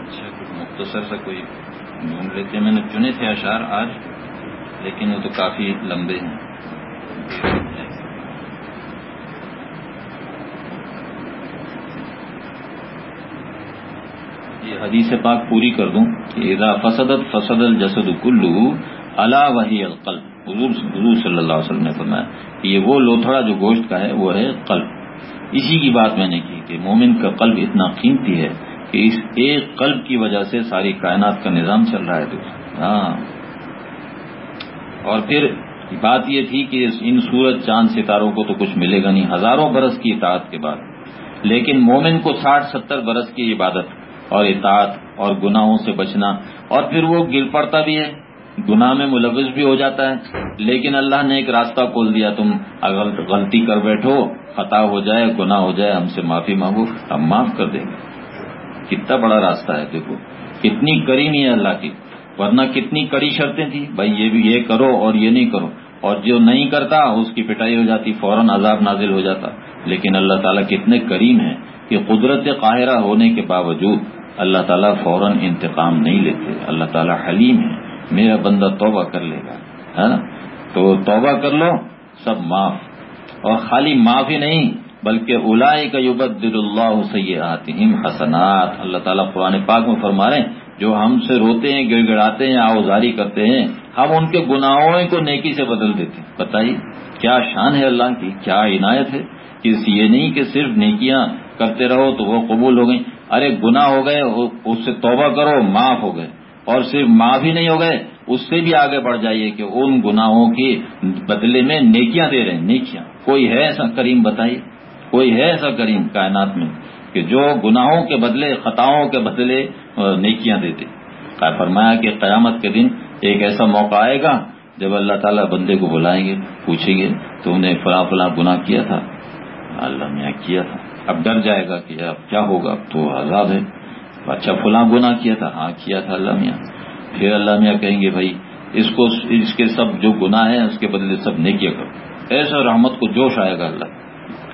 اچھا مختصر سا کوئی ڈھونڈ لیتے میں نے چنے تھے اشار آج، لیکن وہ تو کافی لمبے ہیں۔ حدیث پاک پوری کر دوں کہ اذا فسدت فسد الجسد کلو اللہ وحی القلب۔ حضور حضور صلی اللہ علیہ وسلم نے فرمایا کہ یہ وہ لوتھڑا جو گوشت کا ہے وہ ہے قلب۔ اسی کی بات میں نے کی کہ مومن کا قلب اتنا قیمتی ہے کہ اس ایک قلب کی وجہ سے ساری کائنات کا نظام چل رہا ہے۔ ہاں۔ اور پھر بات یہ تھی کہ ان سورج چاند ستاروں کو تو کچھ ملے گا نہیں۔ ہزاروں برس کی اطاعت کے بعد۔ لیکن مومن کو ساٹھ ستر برس کی عبادت اور اطاعت اور گناہوں سے بچنا۔ اور پھر وہ گر پڑتا بھی ہے۔ گناہ میں ملوث بھی ہو جاتا ہے۔ لیکن اللہ نے ایک راستہ کھول دیا۔ تم اگر غلطی کر بیٹھو، خطا ہو جائے، گناہ ہو جائے، ہم سے معافی مانگو، ہم معاف کر دیں گے۔ کتنا بڑا راستہ ہے، دیکھو۔ کتنی کریمی ہے اللہ کی۔ ورنہ کتنی کڑی شرطیں تھیں۔ بھائی، یہ بھی یہ کرو اور یہ نہیں کرو۔ اور جو نہیں کرتا، اس کی پٹائی ہو جاتی، فوراً عذاب نازل ہو جاتا۔ لیکن اللہ تعالیٰ کتنے کریم ہیں کہ قدرت قاہرہ ہونے کے باوجود اللہ تعالیٰ فوراً انتقام نہیں لیتے، اللہ تعالیٰ حلیم ہے، میرا بندہ توبہ کر لے گا، ہے نا؟ تو توبہ کر لو، سب معاف۔ اور خالی معاف ہی نہیں، بلکہ الاائے کا یوبد اللہ سیاحتم حسنات۔ اللہ تعالیٰ قرآن پاک میں فرما رہے ہیں، جو ہم سے روتے ہیں گڑ گڑاتے ہیں، آوزاری کرتے ہیں، ہم ان کے گناہوں کو نیکی سے بدل دیتے ہیں۔ بتائیے، کیا شان ہے اللہ کی، کیا عنایت ہے؟ کہ یہ نہیں کہ صرف نیکیاں کرتے رہو تو وہ قبول ہو گئیں۔ ارے گنا ہو گئے اس سے توبہ کرو، معاف ہو گئے۔ اور صرف معاف ہی نہیں ہو گئے، اس سے بھی آگے بڑھ جائیے کہ ان گناہوں کے بدلے میں نیکیاں دے رہے ہیں، نیکیاں۔ کوئی ہے ایسا کریم بتائیے؟ کوئی ہے ایسا کریم کائنات میں کہ جو گناہوں کے بدلے، خطاؤں کے بدلے نیکیاں دیتے؟ فرمایا کہ قیامت کے دن ایک ایسا موقع آئے گا، جب اللہ تعالیٰ بندے کو بلائیں گے، پوچھیں گے تو انہیں فلاں فلاں گناہ کیا تھا؟ اللہ نے کیا تھا؟ اب ڈر جائے گا کہ اب کیا ہوگا؟ اب تو آزاد ہے۔ اچھا فلاں گنا کیا تھا؟ ہاں کیا تھا اللہ میاں؟ پھر اللہ میاں کہیں گے، بھائی، اس کو، اس کے سب جو گناہ ہیں، اس کے بدلے سب نیکیا کرو۔ ایسا رحمت کو جوش آئے گا اللہ۔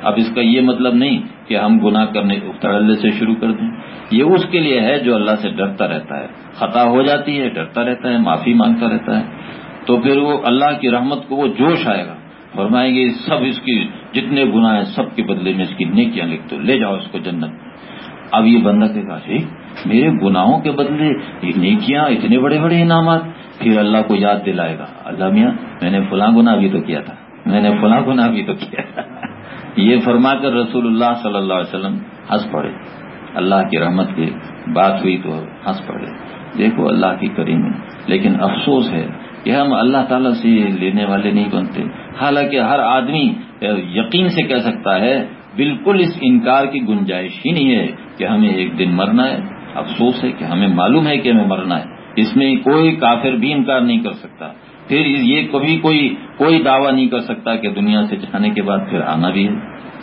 اب اس کا یہ مطلب نہیں کہ ہم گناہ کرنے، تڑلے سے شروع کر دیں۔ یہ اس کے لیے ہے جو اللہ سے ڈرتا رہتا ہے۔ خطا ہو جاتی ہے، ڈرتا رہتا ہے، معافی مانگتا رہتا ہے۔ تو پھر وہ اللہ کی رحمت کو وہ جوش آئے گا۔ فرمائیں گے، سب اس کی جتنے گناہ ہیں، سب کے بدلے میں اس کی نیکیاں لکھ دو، لے جاؤ اس کو جنت۔ اب یہ بندہ کہ جی میرے گناہوں کے بدلے، یہ نیکیاں، اتنے بڑے بڑے انعامات۔ پھر اللہ کو یاد دلائے گا، اللہ میاں، میں نے فلاں گنا بھی تو کیا تھا۔ میں نے فلاں گنا بھی تو کیا۔ تھا یہ فرما کر رسول اللہ صلی اللہ علیہ وسلم ہنس پڑے۔ اللہ کی رحمت کی بات ہوئی تو ہنس پڑے۔ دیکھو، اللہ کی کریم لیکن افسوس ہے کہ ہم اللہ تعالیٰ سے لینے والے نہیں بنتے۔ حالانکہ ہر آدمی یقین سے کہہ سکتا ہے، بالکل اس انکار کی گنجائش ہی نہیں ہے کہ ہمیں ایک دن مرنا ہے۔ افسوس ہے کہ ہمیں معلوم ہے کہ ہمیں مرنا ہے۔ اس میں کوئی کافر بھی انکار نہیں کر سکتا۔ پھر یہ کبھی کوئی کوئی دعویٰ نہیں کر سکتا کہ دنیا سے جانے کے بعد پھر آنا بھی ہے۔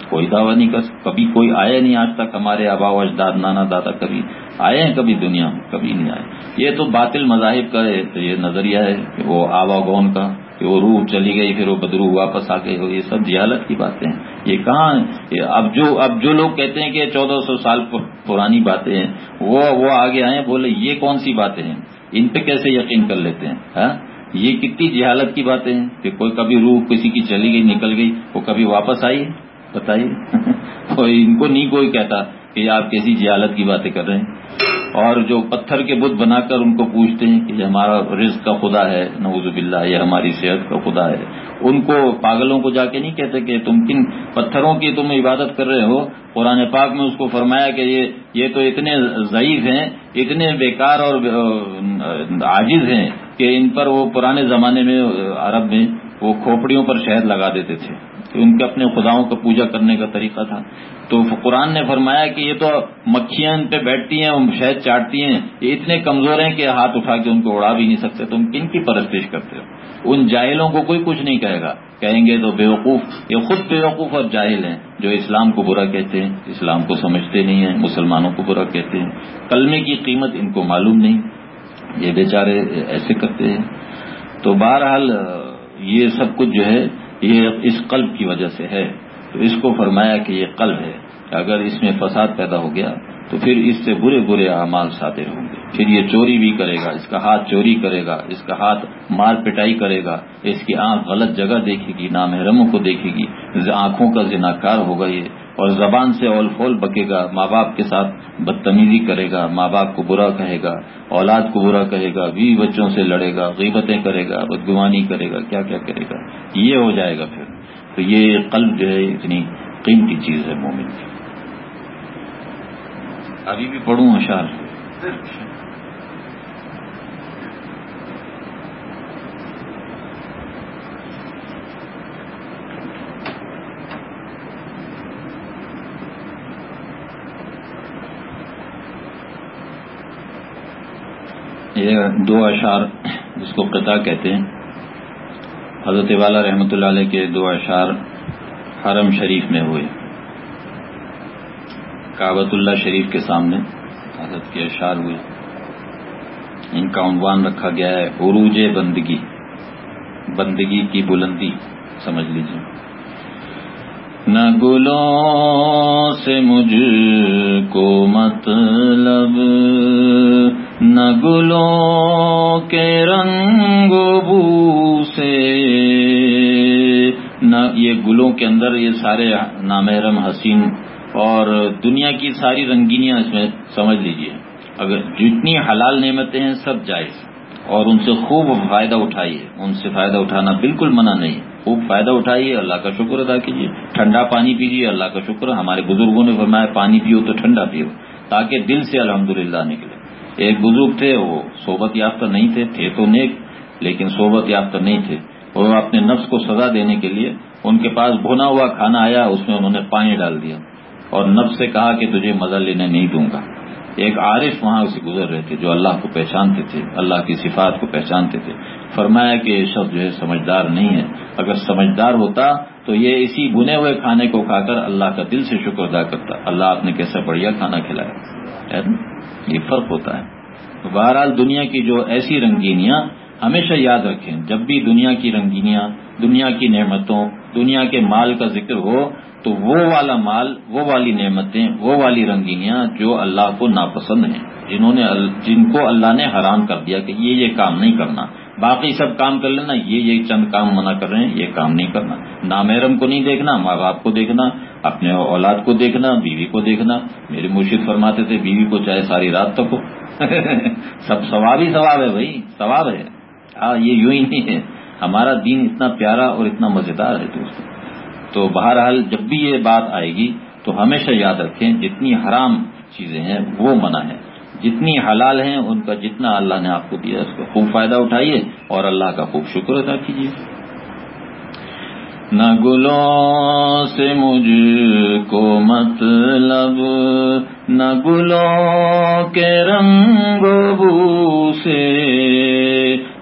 کوئی دعویٰ نہیں کر سکتا کبھی کوئی آیا نہیں آج تک ہمارے آبا و اجداد، نانا دادا کبھی آئے ہیں کبھی دنیا میں، کبھی نہیں آئے۔ یہ تو باطل مذاہب کا ہے، تو یہ نظریہ ہے کہ وہ آوا گون کا، کہ وہ روح چلی گئی، پھر وہ بدرو واپس آ گئی ہو یہ سب جہالت کی باتیں ہیں۔ یہ کہاں اب جو اب جو لوگ کہتے ہیں کہ چودہ سو سال پرانی باتیں ہیں، وہ وہ آگے آئے بولے یہ کون سی باتیں ہیں؟ ان پہ کیسے یقین کر لیتے ہیں؟ ہاں؟ یہ کتنی جہالت کی باتیں ہیں کہ کوئی کبھی روح کسی کی چلی گئی، نکل گئی، وہ کبھی واپس آئی؟ بتائیے۔ ان کو نہیں کوئی کہتا کہ آپ کیسی جہالت کی باتیں کر رہے ہیں۔ اور جو پتھر کے بت بنا کر ان کو پوچھتے ہیں کہ یہ ہمارا رزق کا خدا ہے نوز باللہ، یہ ہماری صحت کا خدا ہے۔ ان کو پاگلوں کو جا کے نہیں کہتے کہ تم کن پتھروں کی تم عبادت کر رہے ہو؟ قرآن پاک میں اس کو فرمایا کہ یہ یہ تو اتنے ضعیف ہیں، اتنے بیکار اور عاجز ہیں کہ ان پر وہ پرانے زمانے میں عرب میں وہ کھوپڑیوں پر شہد لگا دیتے تھے ان کے اپنے خداؤں کا پوجا کرنے کا طریقہ تھا۔ تو قرآن نے فرمایا کہ یہ تو مکھیاں ان پہ بیٹھتی ہیں شہد چاٹتی ہیں۔ یہ اتنے کمزور ہیں کہ ہاتھ اٹھا کے ان کو اڑا بھی نہیں سکتے۔ تم کن کی پرستش کرتے ہو؟ ان جاہلوں کو کوئی کچھ نہیں کہے گا۔ کہیں گے تو بیوقوف، یہ خود بیوقوف اور جاہل ہیں جو اسلام کو برا کہتے ہیں، اسلام کو سمجھتے نہیں ہیں، مسلمانوں کو برا کہتے ہیں۔ کلمے کی قیمت ان کو معلوم نہیں۔ یہ بیچارے ایسے کرتے ہیں۔ تو بہرحال یہ سب کچھ جو ہے، یہ اس قلب کی وجہ سے ہے۔ تو اس کو فرمایا کہ یہ قلب ہے۔ اگر اس میں فساد پیدا ہو گیا تو پھر اس سے برے برے اعمال صادر ہوں گے۔ پھر یہ چوری بھی کرے گا، اس کا ہاتھ چوری کرے گا، اس کا ہاتھ مار پٹائی کرے گا، اس کی آنکھ غلط جگہ دیکھے گی، نامحرموں کو دیکھے گی آنکھوں کا زناکار ہوگا یہ، اور زبان سے اول فول بکے گا، ماں باپ کے ساتھ بدتمیزی کرے گا، ماں باپ کو برا کہے گا، اولاد کو برا کہے گا، بیوی بچوں سے لڑے گا، غیبتیں کرے گا بدگوانی کرے گا، کیا کیا کرے گا، یہ ہو جائے گا پھر۔ تو یہ قلب جو ہے اتنی قیمتی چیز ہے مومن کی۔ ابھی بھی پڑھوں اشار یہ دو اشار جس کو قطع کہتے ہیں۔ حضرت والا رحمۃ اللہ علیہ کے دو اشعار حرم شریف میں ہوئے۔ کابت اللہ شریف کے سامنے حضرت کے اشعار ہوئے۔ ان کا عنوان رکھا گیا ہے، عروج بندگی۔ بندگی کی بلندی، سمجھ لیجیے نہ گلوں سے مجھ کو مطلب نہ گلوں کے رنگ بو سے، نہ یہ گلوں کے اندر یہ سارے نامحرم حسین اور دنیا کی ساری رنگینیاں اس میں سمجھ لیجیے۔ اگر جتنی حلال نعمتیں ہیں سب جائز، اور ان سے خوب فائدہ اٹھائیے۔ ان سے فائدہ اٹھانا بالکل منع نہیں۔ خوب فائدہ اٹھائیے، اللہ کا شکر ادا کیجیے ٹھنڈا پانی پیجیے اللہ کا شکر۔ ہمارے بزرگوں نے فرمایا، پانی پیو تو ٹھنڈا پیو، تاکہ دل سے الحمدللہ نکلے۔ ایک بزرگ تھے، وہ صحبت یافتہ نہیں تھے تھے تو نیک، لیکن صحبت یافتہ نہیں تھے۔ وہ اپنے نفس کو سزا دینے کے لیے ان کے پاس بھونا ہوا کھانا آیا، اس میں انہوں نے پانی ڈال دیا۔ اور نفس سے کہا کہ تجھے مزہ لینے نہیں دوں گا۔ ایک عارف وہاں سے گزر رہے تھے جو اللہ کو پہچانتے تھے، اللہ کی صفات کو پہچانتے تھے۔ فرمایا کہ یہ شخص جو ہے سمجھدار نہیں ہے۔ اگر سمجھدار ہوتا تو یہ اسی بنے ہوئے کھانے کو کھا کر اللہ کا دل سے شکر ادا کرتا۔ اللہ آپ نے کیسا بڑھیا کھانا کھلایا؟ یہ فرق ہوتا ہے۔ بہرحال دنیا کی جو ایسی رنگینیاں ہمیشہ یاد رکھیں۔ جب بھی دنیا کی رنگینیاں، دنیا کی نعمتوں، دنیا کے مال کا ذکر ہو تو وہ والا مال، وہ والی نعمتیں، وہ والی رنگینیاں جو اللہ کو ناپسند ہیں، جنہوں نے جن کو اللہ نے حرام کر دیا کہ یہ یہ کام نہیں کرنا۔ باقی سب کام کر لینا، یہ یہ چند کام منع کر رہے ہیں، یہ کام نہیں کرنا۔ نامحرم کو نہیں دیکھنا، ماں باپ کو دیکھنا، اپنے اولاد کو دیکھنا، بیوی کو دیکھنا۔ میرے مرشد فرماتے تھے، بیوی کو چاہے ساری رات تک ہو۔ سب ثواب ہی ثواب ہے بھائی، ثواب ہے۔ ہاں یہ یوں ہی نہیں ہے۔ ہمارا دین اتنا پیارا اور اتنا مزیدار ہے دوستوں تو بہرحال جب بھی یہ بات آئے گی تو ہمیشہ یاد رکھیں جتنی حرام چیزیں ہیں وہ منع ہے جتنی حلال ہیں ان کا جتنا اللہ نے آپ کو دیا اس کا خوب فائدہ اٹھائیے اور اللہ کا خوب شکر ادا کیجیے۔ نہ گلوں سے مجھ کو مطلب نہ گلوں کے رنگ بو سے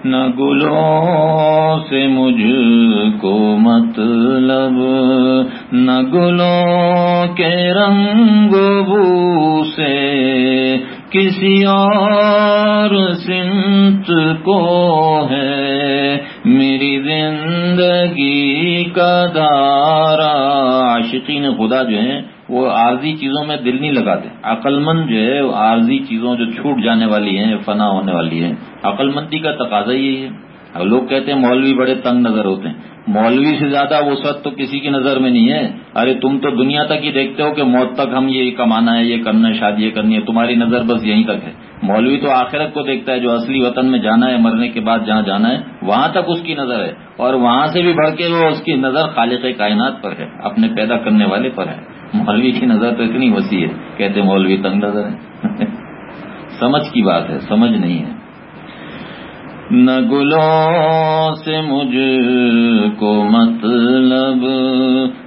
نہ گلوں سے مجھ کو مطلب نہ گلوں کے رنگ بو سے کسی اور سنت کو ہے میری زندگی کا دارا عاشقین خدا جو ہیں وہ عارضی چیزوں میں دل نہیں لگاتے۔ عقل مند جو ہے عارضی چیزوں جو چھوٹ جانے والی ہیں فنا ہونے والی ہیں عقل مندی کا تقاضا یہی ہے۔ لوگ کہتے ہیں مولوی بڑے تنگ نظر ہوتے ہیں۔ مولوی سے زیادہ وسعت تو کسی کی نظر میں نہیں ہے۔ ارے تم تو دنیا تک ہی دیکھتے ہو کہ موت تک ہم یہ کمانا ہے، یہ کرنا ہے، شادی کرنی ہے، تمہاری نظر بس یہیں تک ہے۔ مولوی تو آخرت کو دیکھتا ہے، جو اصلی وطن میں جانا ہے، مرنے کے بعد جہاں جانا ہے، وہاں تک اس کی نظر ہے۔ اور وہاں سے بھی بڑھ کے وہ اس کی نظر خالق کائنات پر ہے، اپنے پیدا کرنے والے پر ہے۔ مولوی کی نظر تو اتنی وسیع ہے، کہتے مولوی تنگ نظر ہے سمجھ کی بات ہے، سمجھ نہیں ہے۔ نہ گلوں سے مجھ کو مطلب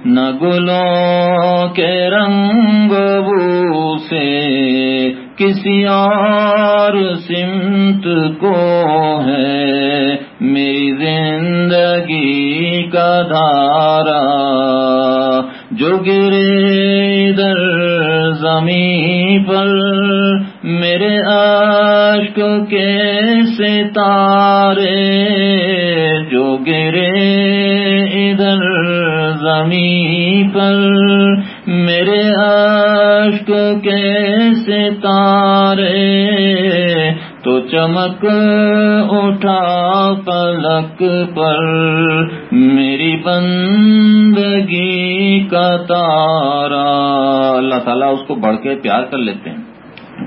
نہ گلوں کے رنگ بو سے کسی اور سمت کو ہے۔ میری زندگی کا دھارا جو گرے در زمین پر، میرے عشق کے ستارے جو گرے ادھر زمین پر، میرے عشق کے ستارے تو چمک اٹھا پلک پر میری بندگی کا تارا۔ اللہ تعالیٰ اس کو بڑھ کے پیار کر لیتے ہیں۔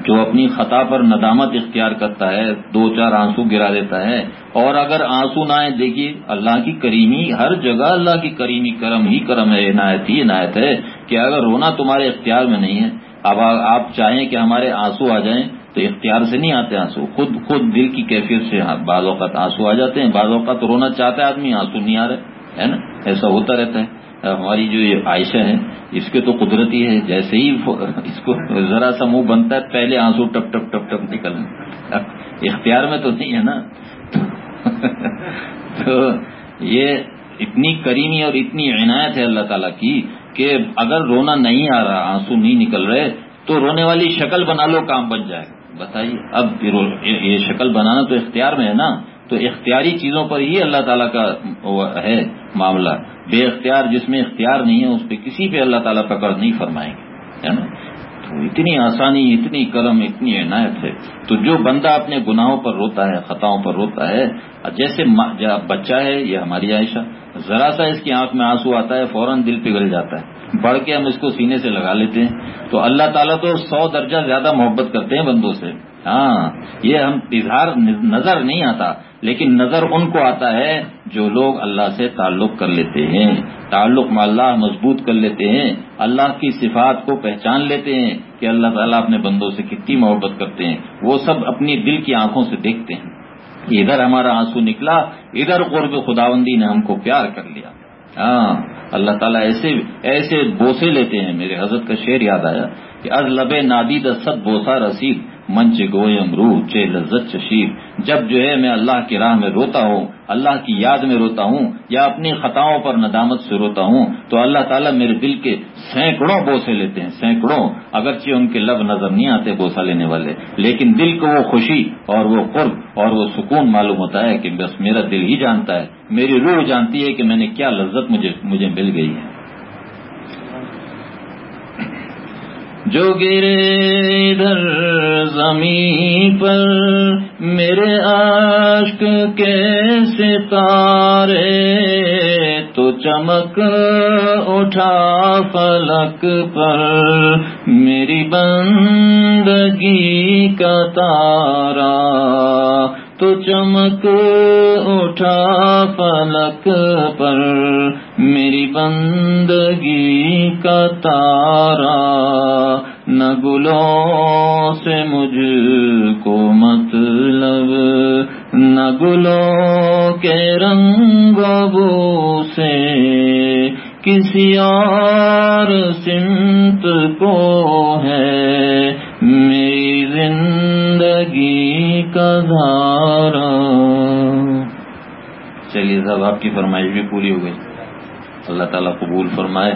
جو اپنی خطا پر ندامت اختیار کرتا ہے، دو چار آنسو گرا دیتا ہے۔ اور اگر آنسو نہ آئے، دیکھیے، اللہ کی کریمی، ہر جگہ اللہ کی کریمی، کرم ہی کرم ہے، عنایت ہی عنایت ہے کہ اگر رونا تمہارے اختیار میں نہیں ہے، اب آپ چاہیں کہ ہمارے آنسو آ جائیں۔ تو اختیار سے نہیں آتے آنسو۔ خود خود دل کی کیفیت سے ہاں، بعض اوقات آنسو آ جاتے ہیں، بعض اوقات رونا چاہتا ہے آدمی، آنسو نہیں آ رہے، ہے نا؟ ایسا ہوتا رہتا ہے۔ ہماری جو یہ عائشہ ہے اس کے تو قدرتی ہے، جیسے ہی اس کو ذرا سا منہ بنتا ہے، پہلے آنسو ٹپ ٹپ ٹپ ٹپ نکل اختیار میں تو نہیں ہے نا؟ تو یہ اتنی کریمی اور اتنی عنایت ہے اللہ تعالیٰ کی کہ اگر رونا نہیں آ رہا، آنسو نہیں نکل رہے، تو رونے والی شکل بنا لو، کام بن جائے۔ بتائیے، اب یہ شکل بنانا تو اختیار میں ہے نا؟ تو اختیاری چیزوں پر ہی اللہ تعالیٰ کا ہے معاملہ۔ بے اختیار جس میں اختیار نہیں ہے، اس پہ کسی پہ اللہ تعالیٰ پکڑ نہیں فرمائیں گے، ہے نا؟ تو اتنی آسانی، اتنی کرم، اتنی عنایت ہے۔ تو جو بندہ اپنے گناہوں پر روتا ہے، خطاؤں پر روتا ہے، جیسے بچہ ہے، یہ ہماری عائشہ ذرا سا اس کی آنکھ میں آنسو آتا ہے، فوراً دل پگھل جاتا ہے۔ بڑھ کے ہم اس کو سینے سے لگا لیتے ہیں۔ تو اللہ تعالیٰ تو سو درجہ زیادہ محبت کرتے ہیں بندوں سے۔ ہاں یہ ہم اظہار نظر نہیں آتا، لیکن نظر ان کو آتا ہے جو لوگ اللہ سے تعلق کر لیتے ہیں۔ تعلق میں اللہ مضبوط کر لیتے ہیں۔ اللہ کی صفات کو پہچان لیتے ہیں کہ اللہ تعالیٰ اپنے بندوں سے کتنی محبت کرتے ہیں۔ وہ سب اپنی دل کی آنکھوں سے دیکھتے ہیں۔ ادھر ہمارا آنسو نکلا، ادھر قرب خداوندی نے ہم کو پیار کر لیا۔ ہاں اللہ تعالیٰ ایسے ایسے بوسے لیتے ہیں، میرے حضرت کا شعر یاد آیا کہ از لب نادی دست بوسا رسید۔ منچ گوئم روح چے لذت چشیر۔ جب جو ہے میں اللہ کی راہ میں روتا ہوں، اللہ کی یاد میں روتا ہوں، یا اپنی خطاؤں پر ندامت سے روتا ہوں، تو اللہ تعالیٰ میرے دل کے سینکڑوں بوسے لیتے ہیں، سینکڑوں۔ اگرچہ ان کے لب نظر نہیں آتے بوسا لینے والے، لیکن دل کو وہ خوشی اور وہ قرب اور وہ سکون معلوم ہوتا ہے کہ بس میرا دل ہی جانتا ہے، میری روح جانتی ہے کہ میں نے کیا لذت مجھے مجھے مل گئی ہے۔ جو گرے ادھر زمین پر، میرے عشق کے ستارے تو چمک اٹھا فلک پر، میری بندگی کا تارا۔ تو چمک اٹھا فلک پر میری بندگی کا تارا، نہ گلوں سے مجھ کو مطلب نہ گلوں کے رنگ بو سے کسی اور سمت کو ہے میری زندگی کا دھارا۔ چلیے صاحب، آپ کی فرمائش بھی پوری ہو گئی۔ اللہ تعالیٰ قبول فرمائے،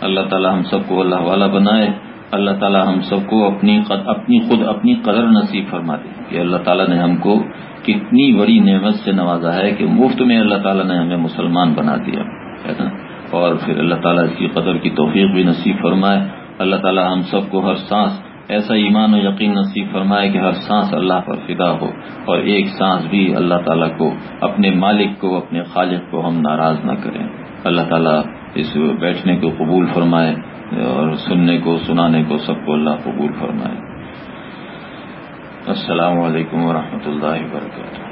اللہ تعالیٰ ہم سب کو اللہ والا بنائے، اللہ تعالیٰ ہم سب کو اپنی اپنی خود اپنی قدر نصیب فرما دے کہ اللہ تعالیٰ نے ہم کو کتنی بڑی نعمت سے نوازا ہے کہ مفت میں اللہ تعالیٰ نے ہمیں مسلمان بنا دیا، ہے نا؟ اور پھر اللہ تعالیٰ اس کی قدر کی توفیق بھی نصیب فرمائے، اللہ تعالی ہم سب کو ہر سانس ایسا ایمان و یقین نصیب فرمائے کہ ہر سانس اللہ پر فدا ہو، اور ایک سانس بھی اللہ تعالیٰ کو، اپنے مالک کو، اپنے خالق کو ہم ناراض نہ کریں۔ اللہ تعالیٰ اس بیٹھنے کو قبول فرمائے اور سننے کو، سنانے کو سب کو اللہ قبول فرمائے۔ السلام علیکم ورحمۃ اللہ وبرکاتہ۔